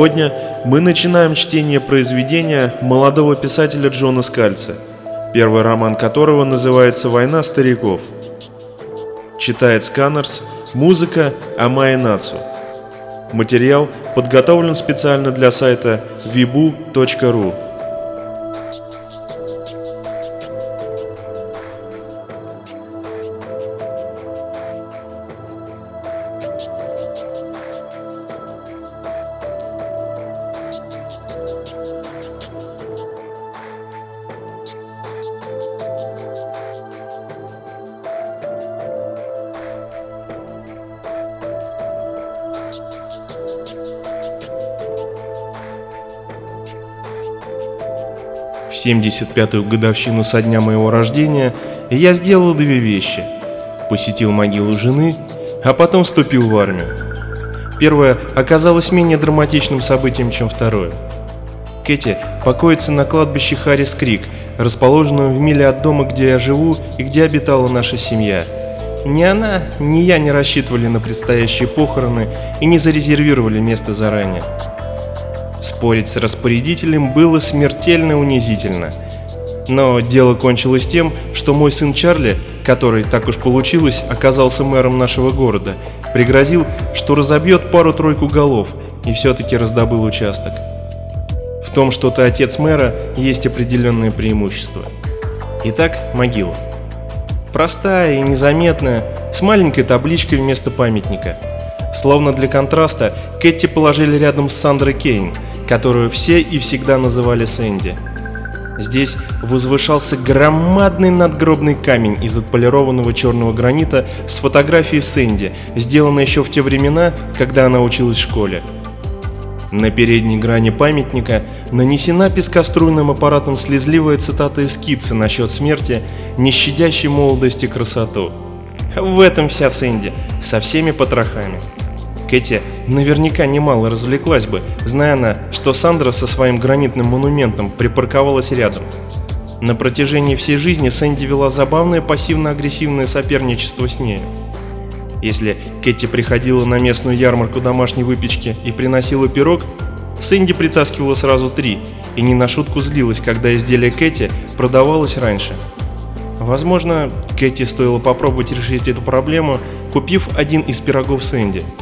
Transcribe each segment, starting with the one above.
Сегодня мы начинаем чтение произведения молодого писателя Джона Скальци, первый роман которого называется «Война стариков». Читает Сканерс, музыка Амай Нацу. Материал подготовлен специально для сайта vibu.ru. 75-ю годовщину со дня моего рождения я сделал две вещи. Посетил могилу жены, а потом вступил в армию. Первое оказалось менее драматичным событием, чем второе. Кэти покоится на кладбище Харрис Крик, расположенном в миле от дома, где я живу и где обитала наша семья. Ни она, ни я не рассчитывали на предстоящие похороны и не зарезервировали место заранее. Спорить с распорядителем было смертельно унизительно. Но дело кончилось тем, что мой сын Чарли, который, так уж получилось, оказался мэром нашего города, пригрозил, что разобьет пару-тройку голов и все-таки раздобыл участок. В том, что ты отец мэра, есть определенные преимущества. Итак, могила. Простая и незаметная, с маленькой табличкой вместо памятника. Словно для контраста, Кэти положили рядом с Сандрой Кейн – которую все и всегда называли Сэнди. Здесь возвышался громадный надгробный камень из отполированного черного гранита с фотографией Сэнди, сделанной еще в те времена, когда она училась в школе. На передней грани памятника нанесена пескоструйным аппаратом слезливая цитата из скидцы насчет смерти, не щадящей молодости красоту. В этом вся Сэнди, со всеми потрохами. Кэти наверняка немало развлеклась бы, зная она, что Сандра со своим гранитным монументом припарковалась рядом. На протяжении всей жизни Сэнди вела забавное пассивно-агрессивное соперничество с ней. Если Кэти приходила на местную ярмарку домашней выпечки и приносила пирог, Сэнди притаскивала сразу три и не на шутку злилась, когда изделие Кэти продавалось раньше. Возможно, Кэти стоило попробовать решить эту проблему, купив один из пирогов Сэнди –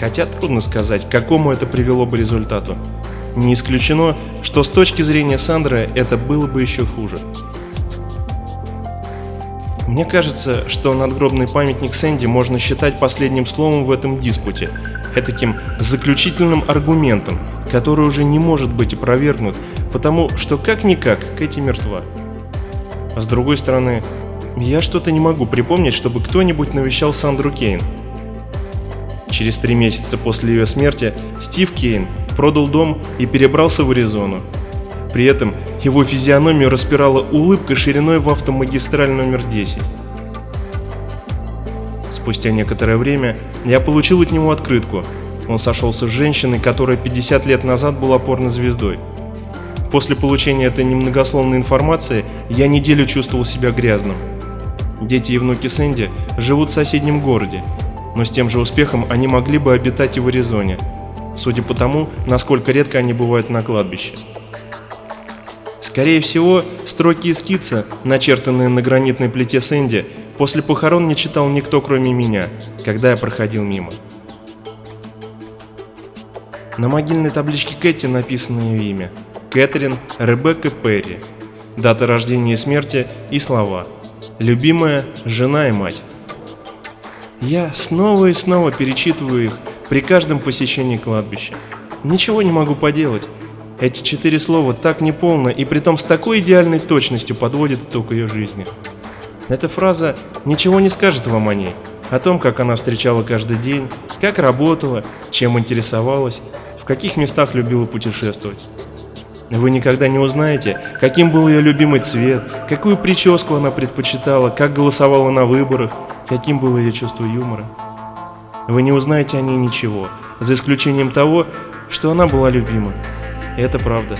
хотя трудно сказать, к какому это привело бы результату. Не исключено, что с точки зрения Сандры это было бы еще хуже. Мне кажется, что надгробный памятник Сэнди можно считать последним словом в этом диспуте, таким заключительным аргументом, который уже не может быть опровергнут, потому что как-никак Кэти мертва. А с другой стороны, я что-то не могу припомнить, чтобы кто-нибудь навещал Сандру Кейн. Через три месяца после ее смерти Стив Кейн продал дом и перебрался в Аризону. При этом его физиономию распирала улыбка шириной в автомагистраль номер 10. Спустя некоторое время я получил от него открытку. Он сошелся с женщиной, которая 50 лет назад была порнозвездой. После получения этой немногословной информации я неделю чувствовал себя грязным. Дети и внуки Сэнди живут в соседнем городе, но с тем же успехом они могли бы обитать и в Аризоне, судя по тому, насколько редко они бывают на кладбище. Скорее всего, строки и скидцы, начертанные на гранитной плите Сэнди, после похорон не читал никто, кроме меня, когда я проходил мимо. На могильной табличке Кэти написано ее имя – Кэтрин Ребекка Перри, дата рождения и смерти и слова «Любимая жена и мать». Я снова и снова перечитываю их при каждом посещении кладбища. Ничего не могу поделать. Эти четыре слова так неполно и притом с такой идеальной точностью подводят итог ее жизни. Эта фраза ничего не скажет вам о ней, о том, как она встречала каждый день, как работала, чем интересовалась, в каких местах любила путешествовать. Вы никогда не узнаете, каким был ее любимый цвет, какую прическу она предпочитала, как голосовала на выборах, каким было ее чувство юмора. Вы не узнаете о ней ничего, за исключением того, что она была любима. Это правда.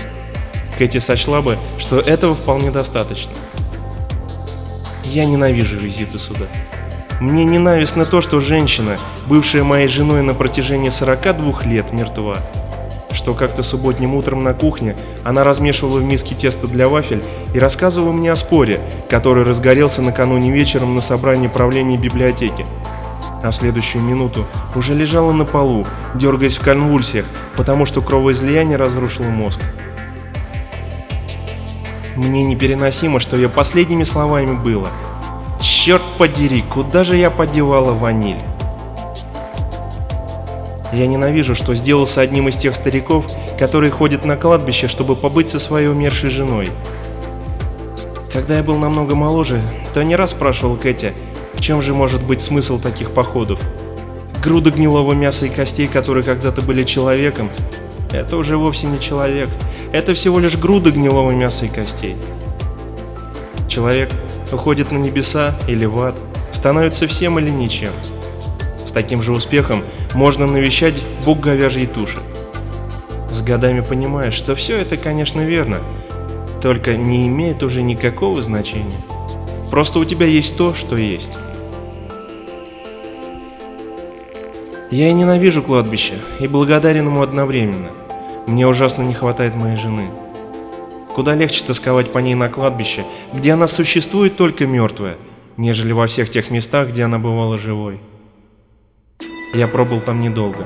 Кэти сочла бы, что этого вполне достаточно. Я ненавижу визиты сюда. Мне ненавистно то, что женщина, бывшая моей женой на протяжении 42 лет, мертва. Что как-то субботним утром на кухне она размешивала в миске тесто для вафель и рассказывала мне о споре, который разгорелся накануне вечером на собрании правления библиотеки. А в следующую минуту уже лежала на полу, дергаясь в конвульсиях, потому что кровоизлияние разрушило мозг. Мне непереносимо, что ее последними словами было «Черт подери, куда же я подевала ваниль?» Я ненавижу, что сделался одним из тех стариков, которые ходят на кладбище, чтобы побыть со своей умершей женой. Когда я был намного моложе, то не раз спрашивал Кэти, в чем же может быть смысл таких походов. Груда гнилого мяса и костей, которые когда-то были человеком, это уже вовсе не человек. Это всего лишь груда гнилого мяса и костей. Человек уходит на небеса или в ад, становится всем или ничем. С таким же успехом можно навещать бог говяжьей туши. С годами понимаешь, что все это, конечно, верно, только не имеет уже никакого значения. Просто у тебя есть то, что есть. Я и ненавижу кладбище, и благодарен ему одновременно. Мне ужасно не хватает моей жены. Куда легче тосковать по ней на кладбище, где она существует только мертвая, нежели во всех тех местах, где она бывала живой. Я пробыл там недолго.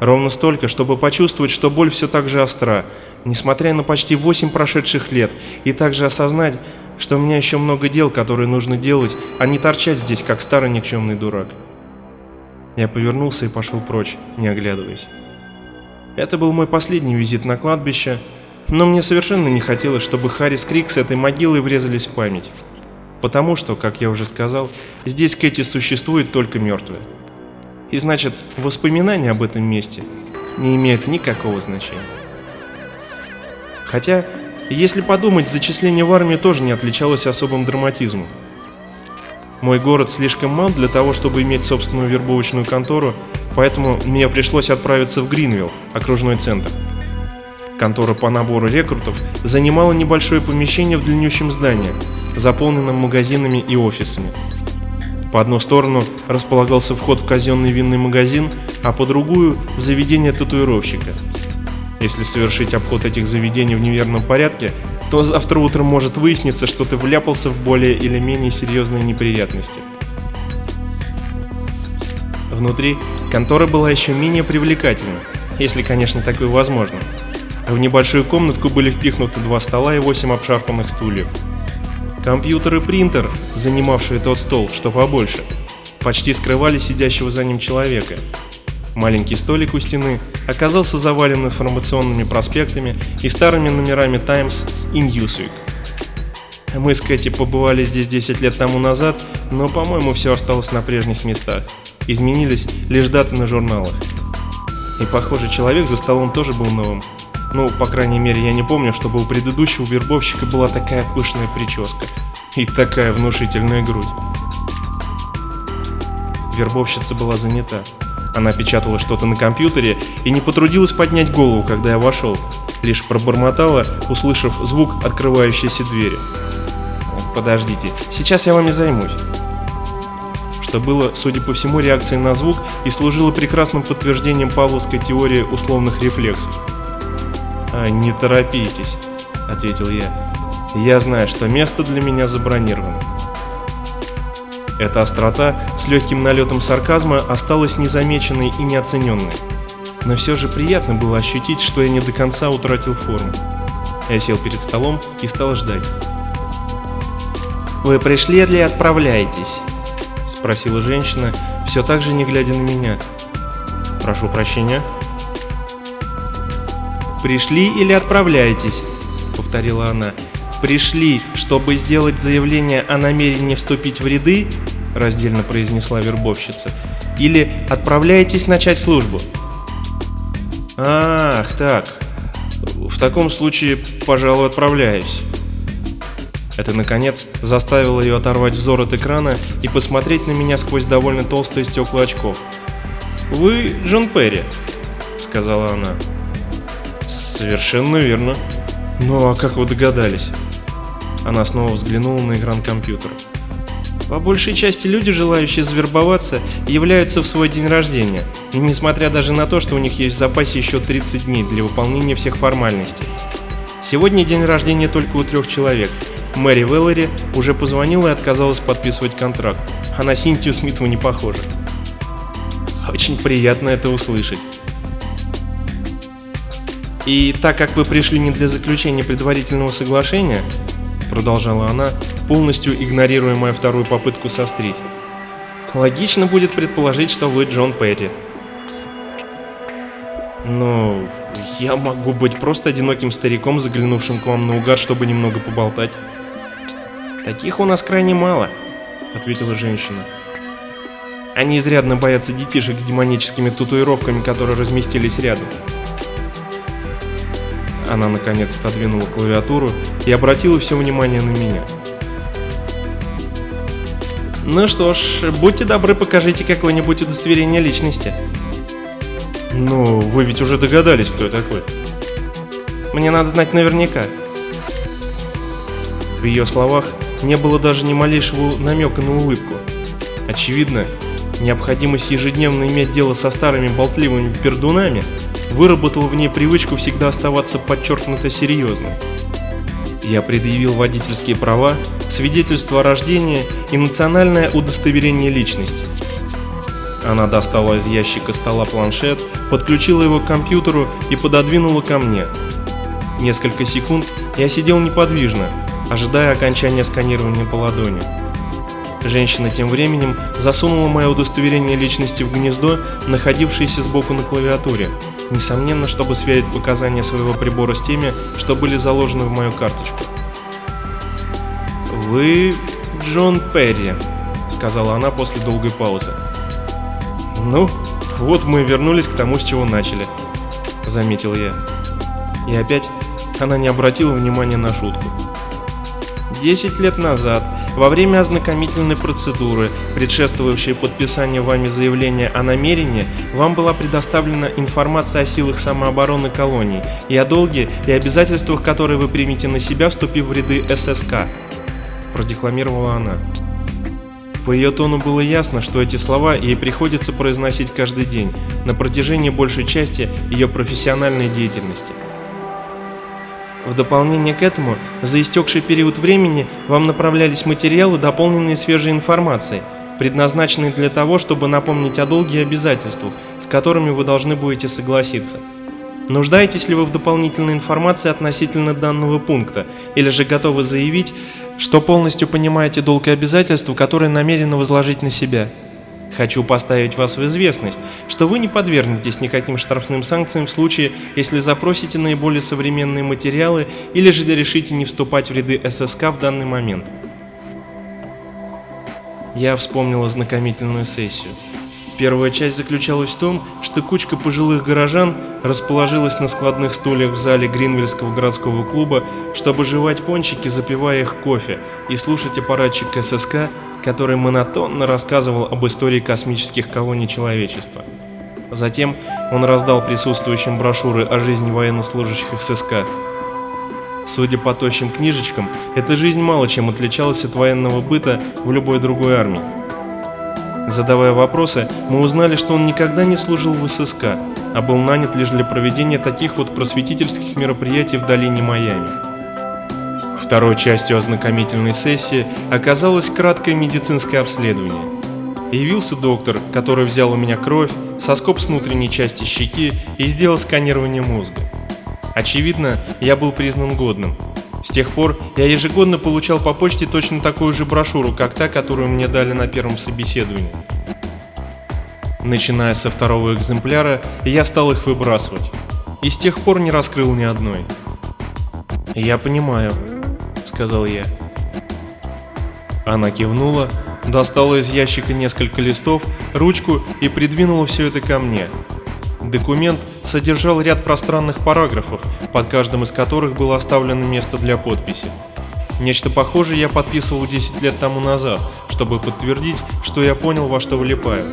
Ровно столько, чтобы почувствовать, что боль все так же остра, несмотря на почти 8 прошедших лет, и также осознать, что у меня еще много дел, которые нужно делать, а не торчать здесь, как старый никчемный дурак. Я повернулся и пошел прочь, не оглядываясь. Это был мой последний визит на кладбище, но мне совершенно не хотелось, чтобы Харрис Крик с этой могилой врезались в память. Потому что, как я уже сказал, здесь Кэти существует только мертвая. И значит, воспоминания об этом месте не имеют никакого значения. Хотя, если подумать, зачисление в армию тоже не отличалось особым драматизмом. Мой город слишком мал для того, чтобы иметь собственную вербовочную контору, поэтому мне пришлось отправиться в Гринвилл, окружной центр. Контора по набору рекрутов занимала небольшое помещение в длиннющем здании, заполненном магазинами и офисами. По одну сторону располагался вход в казенный винный магазин, а по другую – заведение татуировщика. Если совершить обход этих заведений в неверном порядке, то завтра утром может выясниться, что ты вляпался в более или менее серьезные неприятности. Внутри контора была еще менее привлекательна, если, конечно, такое возможно. В небольшую комнатку были впихнуты два стола и восемь обшарпанных стульев. Компьютер и принтер, занимавшие тот стол, что побольше, почти скрывали сидящего за ним человека. Маленький столик у стены оказался завален информационными проспектами и старыми номерами Times и Newsweek. Мы с Кэти побывали здесь 10 лет тому назад, но, по-моему, все осталось на прежних местах. Изменились лишь даты на журналах. И, похоже, человек за столом тоже был новым. Ну, по крайней мере, я не помню, чтобы у предыдущего вербовщика была такая пышная прическа и такая внушительная грудь. Вербовщица была занята. Она печатала что-то на компьютере и не потрудилась поднять голову, когда я вошел, лишь пробормотала, услышав звук открывающейся двери. «Подождите, сейчас я вами займусь» что было, судя по всему, реакцией на звук и служило прекрасным подтверждением павловской теории условных рефлексов. «А, не торопитесь», — ответил я. «Я знаю, что место для меня забронировано». Эта острота с легким налетом сарказма осталась незамеченной и неоцененной. Но все же приятно было ощутить, что я не до конца утратил форму. Я сел перед столом и стал ждать. «Вы пришли или отправляетесь?» — спросила женщина, все так же не глядя на меня. «Прошу прощения», «Пришли или отправляетесь?» — повторила она. «Пришли, чтобы сделать заявление о намерении вступить в ряды?» — раздельно произнесла вербовщица. «Или отправляетесь начать службу?» «Ах, так. В таком случае, пожалуй, отправляюсь». Это, наконец, заставило ее оторвать взор от экрана и посмотреть на меня сквозь довольно толстые стекла очков. «Вы Джон Перри», — сказала она. Совершенно верно. Ну а как вы догадались? Она снова взглянула на экран компьютера. По большей части люди, желающие завербоваться, являются в свой день рождения, несмотря даже на то, что у них есть в запасе еще 30 дней для выполнения всех формальностей. Сегодня день рождения только у трех человек. Мэри Веллери уже позвонила и отказалась подписывать контракт. А на Синтию Смитову не похожа. Очень приятно это услышать. И так как вы пришли не для заключения предварительного соглашения, продолжала она, полностью игнорируя мою вторую попытку сострить, логично будет предположить, что вы Джон Перри. Но я могу быть просто одиноким стариком, заглянувшим к вам наугад, чтобы немного поболтать. Таких у нас крайне мало, ответила женщина. Они изрядно боятся детишек с демоническими татуировками, которые разместились рядом. Она наконец отодвинула клавиатуру и обратила все внимание на меня. Ну что ж, будьте добры, покажите какое-нибудь удостоверение личности. Ну, вы ведь уже догадались, кто я такой. Мне надо знать наверняка. В ее словах не было даже ни малейшего намека на улыбку. Очевидно, необходимость ежедневно иметь дело со старыми болтливыми пердунами выработала в ней привычку всегда оставаться подчеркнуто серьезным. Я предъявил водительские права, свидетельство о рождении и национальное удостоверение личности. Она достала из ящика стола планшет, подключила его к компьютеру и пододвинула ко мне. Несколько секунд я сидел неподвижно, ожидая окончания сканирования по ладони. Женщина тем временем засунула мое удостоверение личности в гнездо, находившееся сбоку на клавиатуре, несомненно, чтобы сверить показания своего прибора с теми, что были заложены в мою карточку. «Вы Джон Перри», — сказала она после долгой паузы. «Ну, вот мы вернулись к тому, с чего начали», — заметил я. И опять она не обратила внимания на шутку. Десять лет назад во время ознакомительной процедуры, предшествовавшей подписанию вами заявления о намерении, вам была предоставлена информация о силах самообороны колоний и о долге и обязательствах, которые вы примете на себя, вступив в ряды ССК. Продекламировала она. По ее тону было ясно, что эти слова ей приходится произносить каждый день, на протяжении большей части ее профессиональной деятельности. В дополнение к этому, за истекший период времени вам направлялись материалы, дополненные свежей информацией, предназначенные для того, чтобы напомнить о долге и обязательствах, с которыми вы должны будете согласиться. Нуждаетесь ли вы в дополнительной информации относительно данного пункта, или же готовы заявить, что полностью понимаете долг и обязательства, которые намерены возложить на себя? Хочу поставить вас в известность, что вы не подвергнетесь никаким штрафным санкциям в случае, если запросите наиболее современные материалы или же решите не вступать в ряды ССК в данный момент. Я вспомнил ознакомительную сессию. Первая часть заключалась в том, что кучка пожилых горожан расположилась на складных стульях в зале Гринвильского городского клуба, чтобы жевать пончики, запивая их кофе, и слушать аппаратчик ССК, который монотонно рассказывал об истории космических колоний человечества. Затем он раздал присутствующим брошюры о жизни военнослужащих ССК. Судя по тощим книжечкам, эта жизнь мало чем отличалась от военного быта в любой другой армии. Задавая вопросы, мы узнали, что он никогда не служил в ССК, а был нанят лишь для проведения таких вот просветительских мероприятий в долине Майами. Второй частью ознакомительной сессии оказалось краткое медицинское обследование. Явился доктор, который взял у меня кровь, соскоб с внутренней части щеки и сделал сканирование мозга. Очевидно, я был признан годным. С тех пор я ежегодно получал по почте точно такую же брошюру, как та, которую мне дали на первом собеседовании. Начиная со второго экземпляра, я стал их выбрасывать. И с тех пор не раскрыл ни одной. Я понимаю, сказал я. Она кивнула, достала из ящика несколько листов, ручку и придвинула все это ко мне. Документ содержал ряд пространных параграфов, под каждым из которых было оставлено место для подписи. Нечто похожее я подписывал 10 лет тому назад, чтобы подтвердить, что я понял, во что влипаю.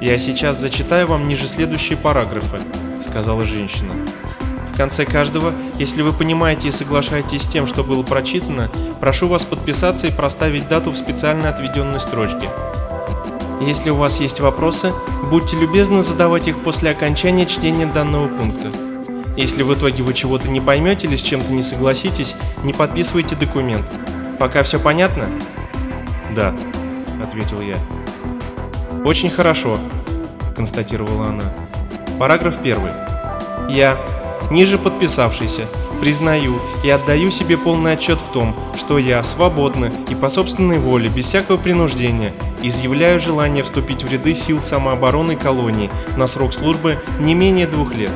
«Я сейчас зачитаю вам ниже следующие параграфы», — сказала женщина. В конце каждого, если вы понимаете и соглашаетесь с тем, что было прочитано, прошу вас подписаться и проставить дату в специально отведенной строчке. Если у вас есть вопросы, будьте любезны задавать их после окончания чтения данного пункта. Если в итоге вы чего-то не поймете или с чем-то не согласитесь, не подписывайте документ. Пока все понятно? Да, ответил я. Очень хорошо, констатировала она. Параграф 1. Я, ниже подписавшийся, признаю и отдаю себе полный отчет в том, что я свободно и по собственной воле, без всякого принуждения, изъявляю желание вступить в ряды сил самообороны колонии на срок службы не менее двух лет.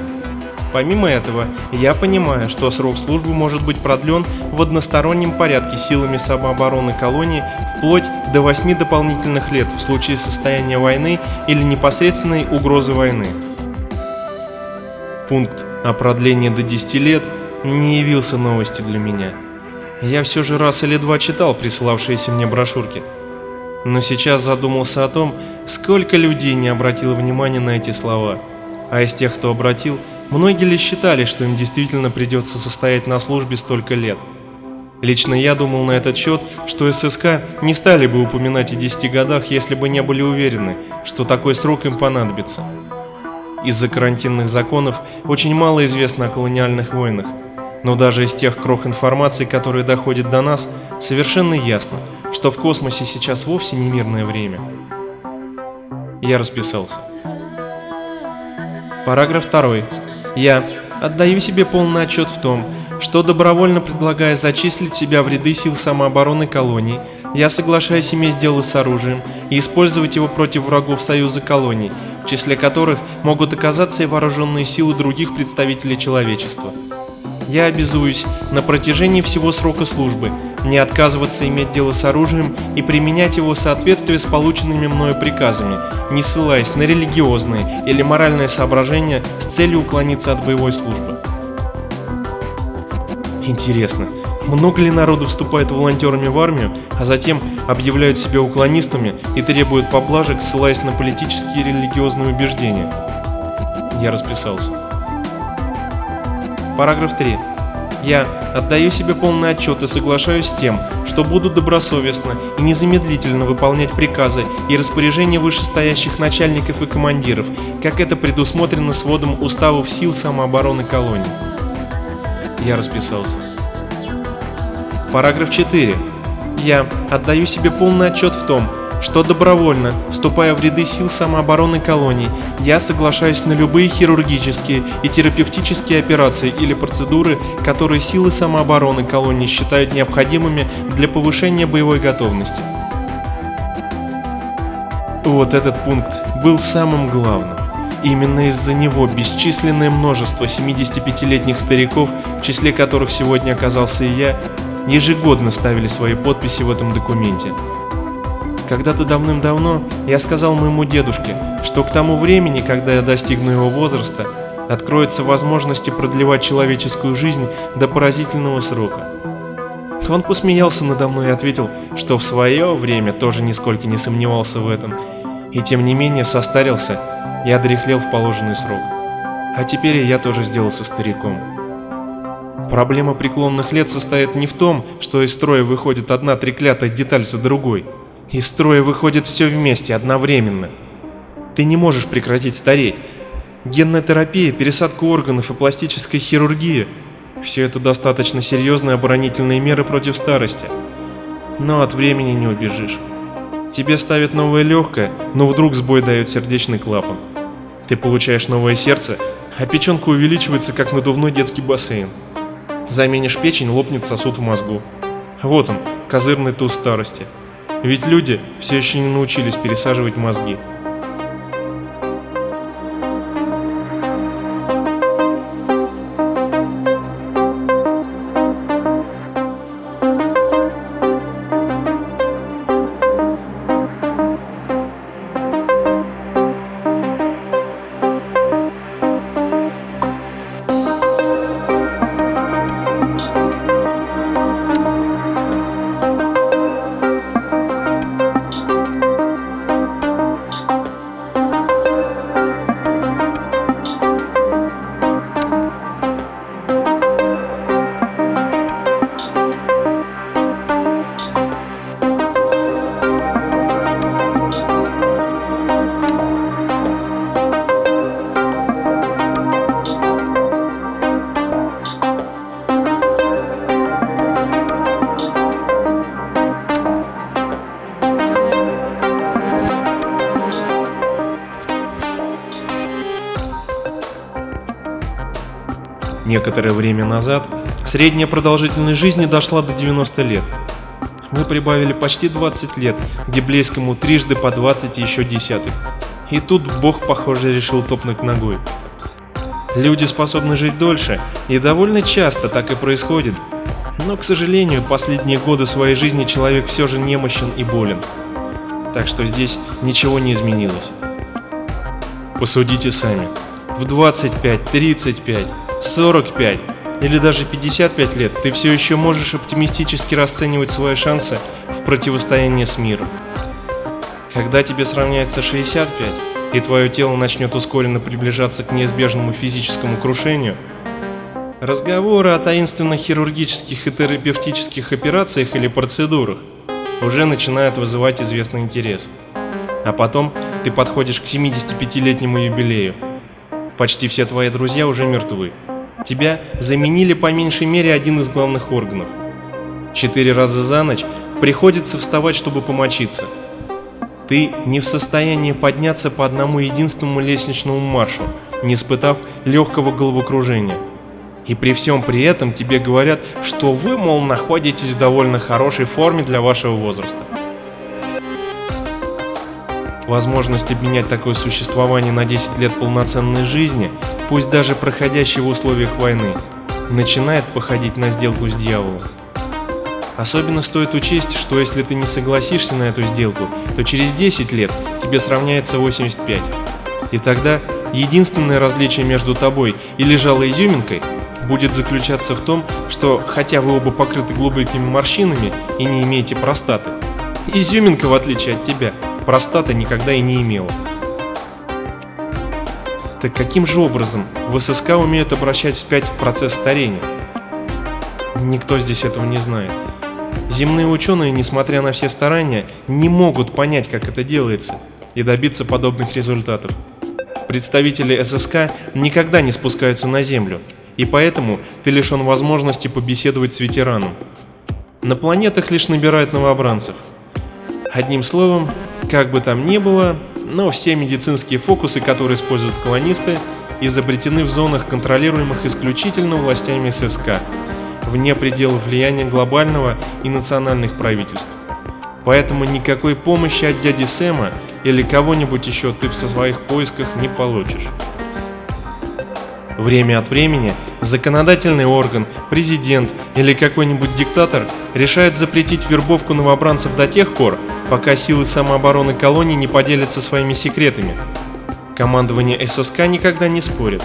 Помимо этого, я понимаю, что срок службы может быть продлен в одностороннем порядке силами самообороны колонии вплоть до 8 дополнительных лет в случае состояния войны или непосредственной угрозы войны. Пункт о продлении до 10 лет не явился новостью для меня. Я все же раз или два читал присылавшиеся мне брошюрки. Но сейчас задумался о том, сколько людей не обратило внимания на эти слова. А из тех, кто обратил, многие ли считали, что им действительно придется состоять на службе столько лет? Лично я думал на этот счет, что ССК не стали бы упоминать о 10 годах, если бы не были уверены, что такой срок им понадобится. Из-за карантинных законов очень мало известно о колониальных войнах, но даже из тех крох информации, которые доходят до нас, совершенно ясно, что в космосе сейчас вовсе не мирное время. Я расписался. Параграф 2. Я отдаю себе полный отчет в том, что добровольно предлагая зачислить себя в ряды сил самообороны колоний, я соглашаюсь иметь дело с оружием и использовать его против врагов Союза колоний, в числе которых могут оказаться и вооруженные силы других представителей человечества. Я обязуюсь на протяжении всего срока службы не отказываться иметь дело с оружием и применять его в соответствии с полученными мною приказами, не ссылаясь на религиозные или моральные соображения с целью уклониться от боевой службы. Интересно, много ли народу вступает волонтерами в армию, а затем объявляют себя уклонистами и требуют поблажек, ссылаясь на политические и религиозные убеждения? Я расписался. Параграф 3. Я отдаю себе полный отчет и соглашаюсь с тем, что буду добросовестно и незамедлительно выполнять приказы и распоряжения вышестоящих начальников и командиров, как это предусмотрено сводом уставов сил самообороны колонии. Я расписался. Параграф 4. Я отдаю себе полный отчет в том, что добровольно, вступая в ряды сил самообороны колоний, я соглашаюсь на любые хирургические и терапевтические операции или процедуры, которые силы самообороны колонии считают необходимыми для повышения боевой готовности. Вот этот пункт был самым главным. Именно из-за него бесчисленное множество 75-летних стариков, в числе которых сегодня оказался и я, ежегодно ставили свои подписи в этом документе. Когда-то давным-давно я сказал моему дедушке, что к тому времени, когда я достигну его возраста, откроются возможности продлевать человеческую жизнь до поразительного срока. Он посмеялся надо мной и ответил, что в свое время тоже нисколько не сомневался в этом, и тем не менее состарился и одрехлел в положенный срок. А теперь я тоже сделался стариком. Проблема преклонных лет состоит не в том, что из строя выходит одна треклятая деталь за другой – из строя выходит все вместе, одновременно. Ты не можешь прекратить стареть. Генная терапия, пересадка органов и пластическая хирургия – все это достаточно серьезные оборонительные меры против старости. Но от времени не убежишь. Тебе ставят новое легкое, но вдруг сбой дает сердечный клапан. Ты получаешь новое сердце, а печенка увеличивается, как надувной детский бассейн. Заменишь печень, лопнет сосуд в мозгу. Вот он, козырный туз старости – ведь люди все еще не научились пересаживать мозги. Некоторое время назад средняя продолжительность жизни дошла до 90 лет. Мы прибавили почти 20 лет библейскому трижды по 20 и еще десятых. И тут Бог, похоже, решил топнуть ногой. Люди способны жить дольше, и довольно часто так и происходит. Но, к сожалению, последние годы своей жизни человек все же немощен и болен. Так что здесь ничего не изменилось. Посудите сами. В 25, 35, 45 или даже 55 лет ты все еще можешь оптимистически расценивать свои шансы в противостоянии с миром. Когда тебе сравняется 65, и твое тело начнет ускоренно приближаться к неизбежному физическому крушению, разговоры о таинственных хирургических и терапевтических операциях или процедурах уже начинают вызывать известный интерес. А потом ты подходишь к 75-летнему юбилею. Почти все твои друзья уже мертвы. Тебя заменили по меньшей мере один из главных органов. Четыре раза за ночь приходится вставать, чтобы помочиться – ты не в состоянии подняться по одному единственному лестничному маршу, не испытав легкого головокружения. И при всем при этом тебе говорят, что вы, мол, находитесь в довольно хорошей форме для вашего возраста. Возможность обменять такое существование на 10 лет полноценной жизни, пусть даже проходящей в условиях войны, начинает походить на сделку с дьяволом. Особенно стоит учесть, что если ты не согласишься на эту сделку, то через 10 лет тебе сравняется 85. И тогда единственное различие между тобой и лежалой изюминкой будет заключаться в том, что хотя вы оба покрыты глубокими морщинами и не имеете простаты, изюминка, в отличие от тебя, простата никогда и не имела. Так каким же образом в ССК умеют обращать вспять процесс старения? Никто здесь этого не знает. Земные ученые, несмотря на все старания, не могут понять, как это делается, и добиться подобных результатов. Представители ССК никогда не спускаются на Землю, и поэтому ты лишен возможности побеседовать с ветераном. На планетах лишь набирают новобранцев. Одним словом, как бы там ни было, но все медицинские фокусы, которые используют колонисты, изобретены в зонах, контролируемых исключительно властями ССК – вне пределов влияния глобального и национальных правительств. Поэтому никакой помощи от дяди Сэма или кого-нибудь еще ты в своих поисках не получишь. Время от времени законодательный орган, президент или какой-нибудь диктатор решает запретить вербовку новобранцев до тех пор, пока силы самообороны колонии не поделятся своими секретами. Командование ССК никогда не спорит.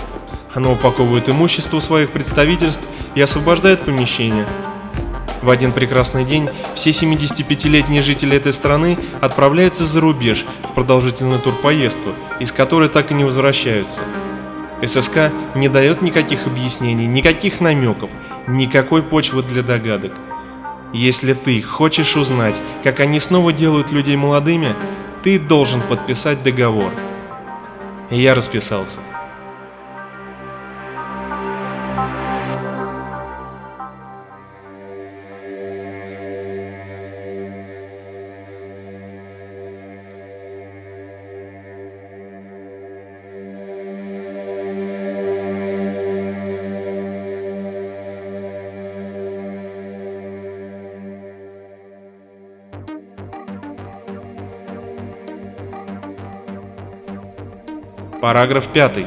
Оно упаковывает имущество своих представительств и освобождает помещение. В один прекрасный день все 75-летние жители этой страны отправляются за рубеж в продолжительную турпоездку, из которой так и не возвращаются. ССК не дает никаких объяснений, никаких намеков, никакой почвы для догадок. Если ты хочешь узнать, как они снова делают людей молодыми, ты должен подписать договор. Я расписался. Параграф 5.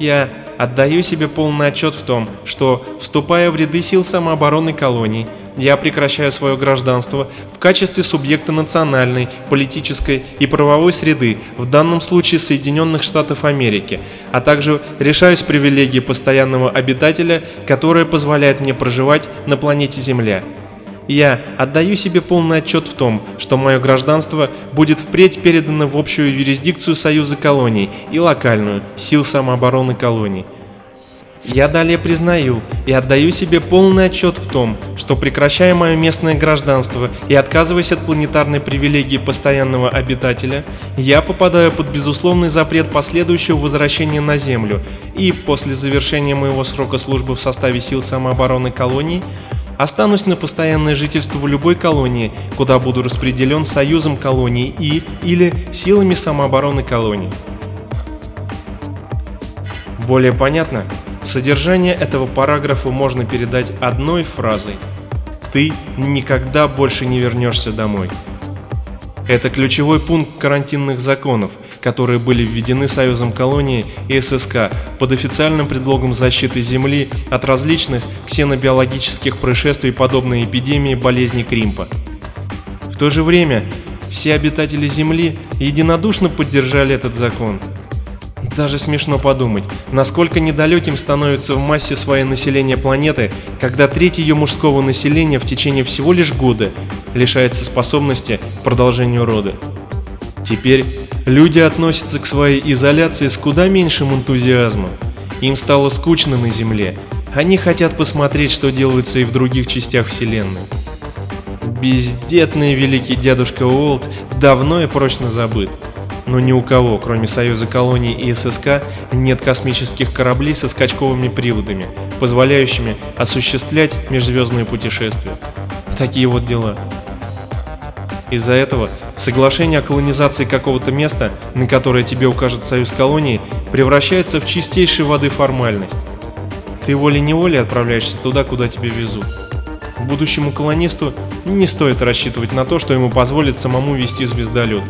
Я отдаю себе полный отчет в том, что, вступая в ряды сил самообороны колоний, я прекращаю свое гражданство в качестве субъекта национальной, политической и правовой среды, в данном случае Соединенных Штатов Америки, а также решаюсь привилегии постоянного обитателя, которая позволяет мне проживать на планете Земля. Я отдаю себе полный отчет в том, что мое гражданство будет впредь передано в общую юрисдикцию Союза колоний и локальную, сил самообороны колоний. Я далее признаю и отдаю себе полный отчет в том, что прекращая мое местное гражданство и отказываясь от планетарной привилегии постоянного обитателя, я попадаю под безусловный запрет последующего возвращения на Землю и после завершения моего срока службы в составе сил самообороны колоний Останусь на постоянное жительство в любой колонии, куда буду распределен союзом колоний и или силами самообороны колоний. Более понятно? Содержание этого параграфа можно передать одной фразой. Ты никогда больше не вернешься домой. Это ключевой пункт карантинных законов, которые были введены Союзом колонии и ССК под официальным предлогом защиты Земли от различных ксенобиологических происшествий, подобной эпидемии болезни Кримпа. В то же время все обитатели Земли единодушно поддержали этот закон – даже смешно подумать, насколько недалеким становится в массе свое население планеты, когда треть ее мужского населения в течение всего лишь года лишается способности к продолжению рода. Теперь люди относятся к своей изоляции с куда меньшим энтузиазмом. Им стало скучно на Земле. Они хотят посмотреть, что делается и в других частях Вселенной. Бездетный великий дедушка Уолт давно и прочно забыт. Но ни у кого, кроме Союза колоний и ССК, нет космических кораблей со скачковыми приводами, позволяющими осуществлять межзвездные путешествия. Такие вот дела. Из-за этого соглашение о колонизации какого-то места, на которое тебе укажет Союз колоний, превращается в чистейшей воды формальность. Ты волей-неволей отправляешься туда, куда тебя везут. Будущему колонисту не стоит рассчитывать на то, что ему позволит самому вести звездолет.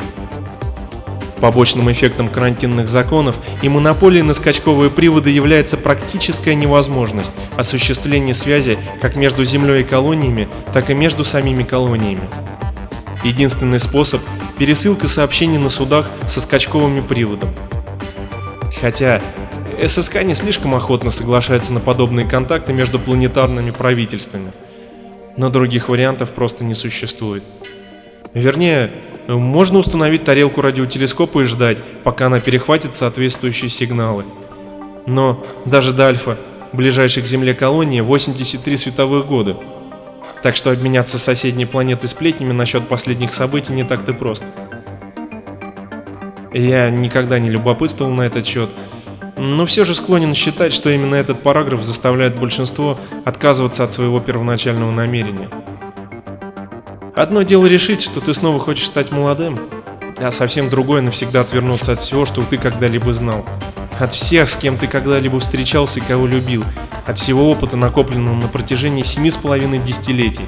Побочным эффектом карантинных законов и монополии на скачковые приводы является практическая невозможность осуществления связи как между Землей и колониями, так и между самими колониями. Единственный способ – пересылка сообщений на судах со скачковыми приводом. Хотя ССК не слишком охотно соглашается на подобные контакты между планетарными правительствами, но других вариантов просто не существует. Вернее, можно установить тарелку радиотелескопа и ждать, пока она перехватит соответствующие сигналы. Но даже до Альфа, ближайшей к Земле колонии, 83 световых года. Так что обменяться соседней планетой сплетнями насчет последних событий не так-то просто. Я никогда не любопытствовал на этот счет, но все же склонен считать, что именно этот параграф заставляет большинство отказываться от своего первоначального намерения. Одно дело решить, что ты снова хочешь стать молодым, а совсем другое навсегда отвернуться от всего, что ты когда-либо знал. От всех, с кем ты когда-либо встречался и кого любил. От всего опыта, накопленного на протяжении семи с половиной десятилетий.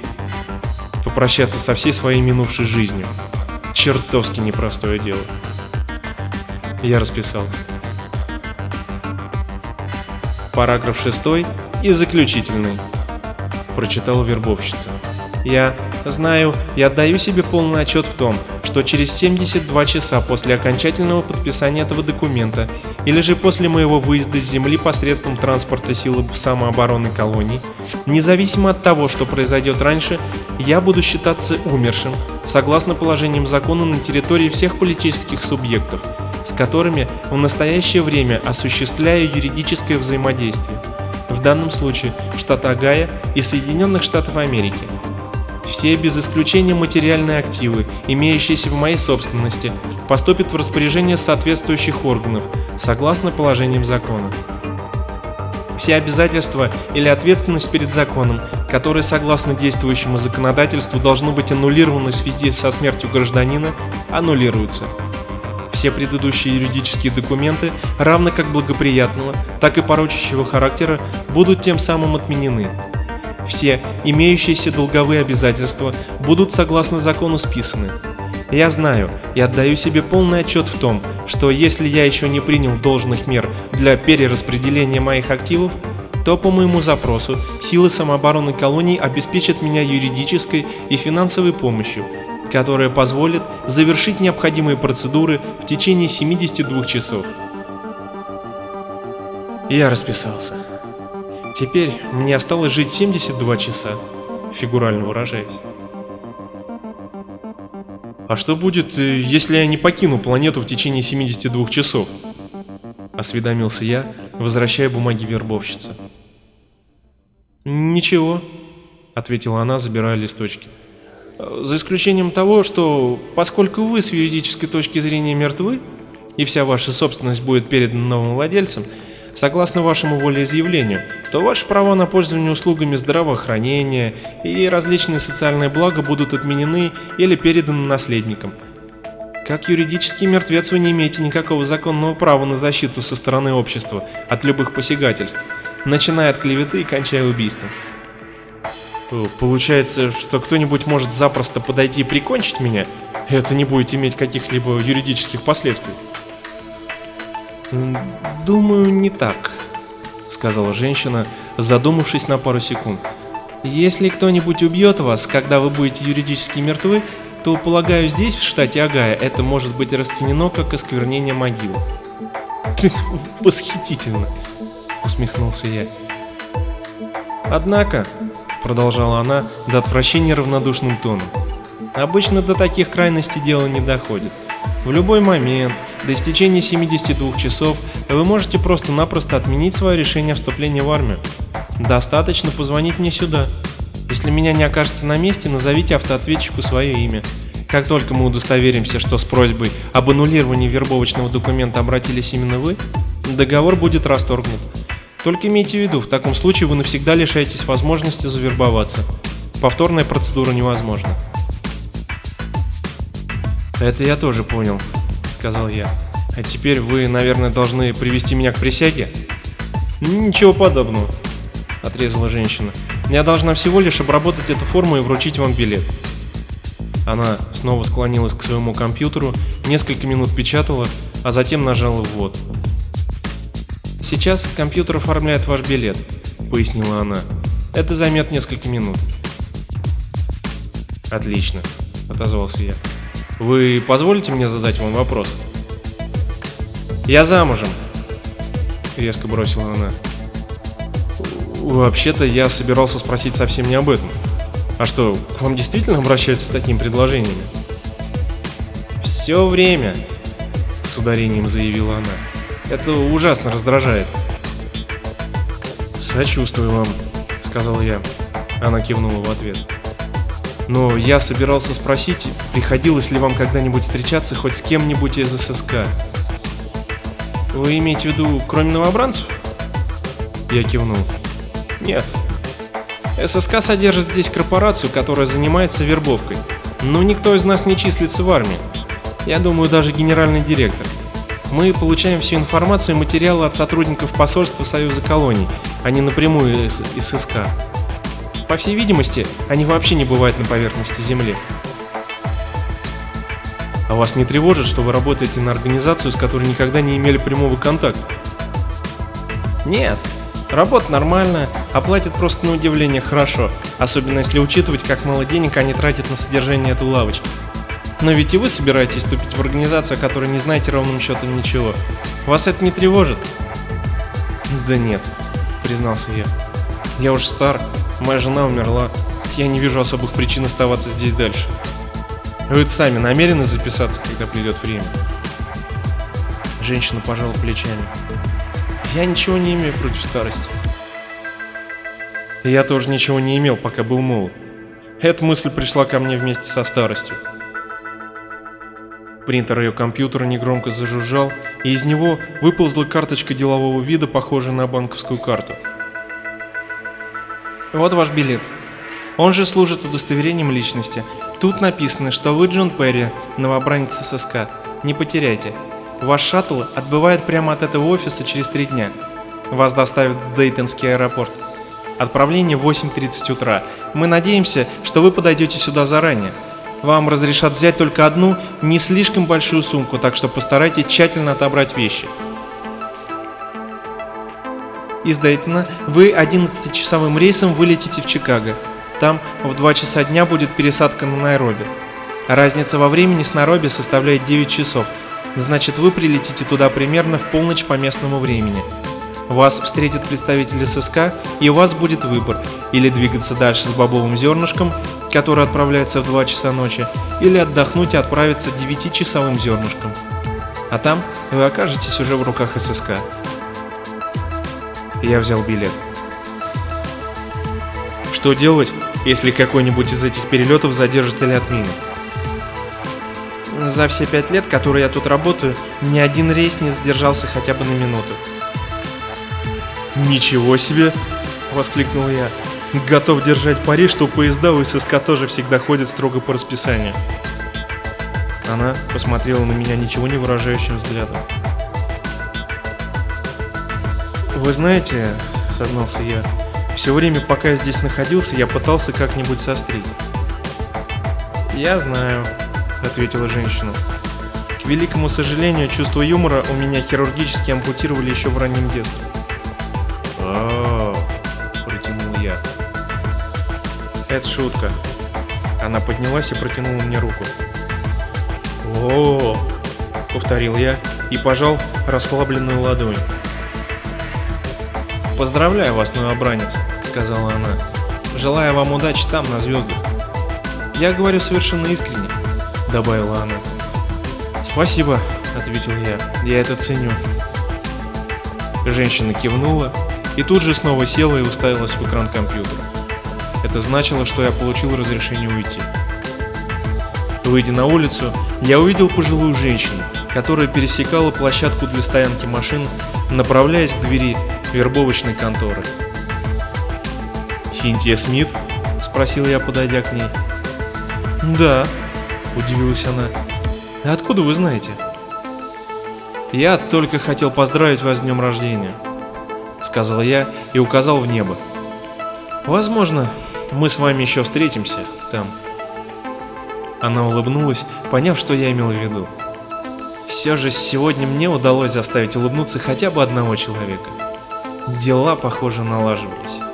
Попрощаться со всей своей минувшей жизнью. Чертовски непростое дело. Я расписался. Параграф 6 и заключительный. Прочитала вербовщица. Я знаю и отдаю себе полный отчет в том, что через 72 часа после окончательного подписания этого документа или же после моего выезда с Земли посредством транспорта силы самообороны колоний, независимо от того, что произойдет раньше, я буду считаться умершим, согласно положениям закона на территории всех политических субъектов, с которыми в настоящее время осуществляю юридическое взаимодействие. В данном случае штата Огайо и Соединенных Штатов Америки – все без исключения материальные активы, имеющиеся в моей собственности, поступят в распоряжение соответствующих органов, согласно положениям закона. Все обязательства или ответственность перед законом, которые согласно действующему законодательству должны быть аннулированы в связи со смертью гражданина, аннулируются. Все предыдущие юридические документы, равно как благоприятного, так и порочащего характера, будут тем самым отменены. Все имеющиеся долговые обязательства будут согласно закону списаны. Я знаю и отдаю себе полный отчет в том, что если я еще не принял должных мер для перераспределения моих активов, то по моему запросу силы самообороны колоний обеспечат меня юридической и финансовой помощью, которая позволит завершить необходимые процедуры в течение 72 часов. Я расписался. Теперь мне осталось жить 72 часа, фигурально выражаясь. А что будет, э, если я не покину планету в течение 72 часов? Осведомился я, возвращая бумаги вербовщицы. Ничего, ответила она, забирая листочки. За исключением того, что поскольку вы с юридической точки зрения мертвы, и вся ваша собственность будет передана новым владельцам, согласно вашему волеизъявлению, то ваши права на пользование услугами здравоохранения и различные социальные блага будут отменены или переданы наследникам. Как юридический мертвец вы не имеете никакого законного права на защиту со стороны общества от любых посягательств. начиная от клеветы и кончая убийством. Получается, что кто-нибудь может запросто подойти и прикончить меня, это не будет иметь каких-либо юридических последствий. «Думаю, не так», — сказала женщина, задумавшись на пару секунд. «Если кто-нибудь убьет вас, когда вы будете юридически мертвы, то, полагаю, здесь, в штате Агая, это может быть расценено как осквернение могилы». «Восхитительно!» — усмехнулся я. «Однако», — продолжала она до отвращения равнодушным тоном, — «обычно до таких крайностей дело не доходит. В любой момент, до истечения 72 часов, вы можете просто-напросто отменить свое решение о вступлении в армию. Достаточно позвонить мне сюда. Если меня не окажется на месте, назовите автоответчику свое имя. Как только мы удостоверимся, что с просьбой об аннулировании вербовочного документа обратились именно вы, договор будет расторгнут. Только имейте в виду, в таком случае вы навсегда лишаетесь возможности завербоваться. Повторная процедура невозможна. «Это я тоже понял», — сказал я. «А теперь вы, наверное, должны привести меня к присяге?» «Ничего подобного», — отрезала женщина. «Я должна всего лишь обработать эту форму и вручить вам билет». Она снова склонилась к своему компьютеру, несколько минут печатала, а затем нажала «ввод». «Сейчас компьютер оформляет ваш билет», — пояснила она. «Это займет несколько минут». «Отлично», — отозвался я. Вы позволите мне задать вам вопрос? Я замужем, резко бросила она. Вообще-то я собирался спросить совсем не об этом. А что, к вам действительно обращаются с такими предложениями? Все время, с ударением заявила она. Это ужасно раздражает. Сочувствую вам, сказал я. Она кивнула в ответ. Но я собирался спросить, приходилось ли вам когда-нибудь встречаться хоть с кем-нибудь из ССК? Вы имеете в виду, кроме новобранцев? Я кивнул. Нет. ССК содержит здесь корпорацию, которая занимается вербовкой. Но никто из нас не числится в армии. Я думаю, даже генеральный директор. Мы получаем всю информацию и материалы от сотрудников посольства Союза колоний, а не напрямую из ССК. По всей видимости, они вообще не бывают на поверхности Земли. А вас не тревожит, что вы работаете на организацию, с которой никогда не имели прямого контакта? Нет. Работа нормальная, а просто на удивление хорошо, особенно если учитывать, как мало денег они тратят на содержание этой лавочки. Но ведь и вы собираетесь вступить в организацию, о которой не знаете ровным счетом ничего. Вас это не тревожит? Да нет, признался я. Я уж стар, Моя жена умерла. Я не вижу особых причин оставаться здесь дальше. Вы сами намерены записаться, когда придет время? Женщина пожала плечами. Я ничего не имею против старости. Я тоже ничего не имел, пока был молод. Эта мысль пришла ко мне вместе со старостью. Принтер ее компьютера негромко зажужжал, и из него выползла карточка делового вида, похожая на банковскую карту. Вот ваш билет. Он же служит удостоверением личности. Тут написано, что вы Джон Перри, новобранец ССК. Не потеряйте. Ваш шаттл отбывает прямо от этого офиса через три дня. Вас доставят в Дейтонский аэропорт. Отправление в 8.30 утра. Мы надеемся, что вы подойдете сюда заранее. Вам разрешат взять только одну, не слишком большую сумку, так что постарайтесь тщательно отобрать вещи из Дейтона вы 11-часовым рейсом вылетите в Чикаго. Там в 2 часа дня будет пересадка на Найроби. Разница во времени с Найроби составляет 9 часов, значит вы прилетите туда примерно в полночь по местному времени. Вас встретит представитель ССК, и у вас будет выбор, или двигаться дальше с бобовым зернышком, который отправляется в 2 часа ночи, или отдохнуть и отправиться 9-часовым зернышком. А там вы окажетесь уже в руках ССК. Я взял билет. Что делать, если какой-нибудь из этих перелетов задержит или отменит? За все пять лет, которые я тут работаю, ни один рейс не задержался хотя бы на минуту. «Ничего себе!» — воскликнул я. «Готов держать пари, что поезда у ССК тоже всегда ходят строго по расписанию». Она посмотрела на меня ничего не выражающим взглядом. «Вы знаете, — сознался я. Все время, пока я здесь находился, я пытался как-нибудь сострить. «Я знаю», — ответила женщина. «К великому сожалению, чувство юмора у меня хирургически ампутировали еще в раннем детстве». а протянул я. «Это шутка». Она поднялась и протянула мне руку. о повторил я и пожал расслабленную ладонь. «Поздравляю вас, новобранец», — сказала она. «Желаю вам удачи там, на звездах». «Я говорю совершенно искренне», — добавила она. «Спасибо», — ответил я. «Я это ценю». Женщина кивнула и тут же снова села и уставилась в экран компьютера. Это значило, что я получил разрешение уйти. Выйдя на улицу, я увидел пожилую женщину, которая пересекала площадку для стоянки машин, направляясь к двери вербовочной конторы. «Синтия Смит?» – спросил я, подойдя к ней. «Да», – удивилась она. «А откуда вы знаете?» «Я только хотел поздравить вас с днем рождения», — сказал я и указал в небо. «Возможно, мы с вами еще встретимся там». Она улыбнулась, поняв, что я имел в виду. Все же сегодня мне удалось заставить улыбнуться хотя бы одного человека. Дела, похоже, налаживались.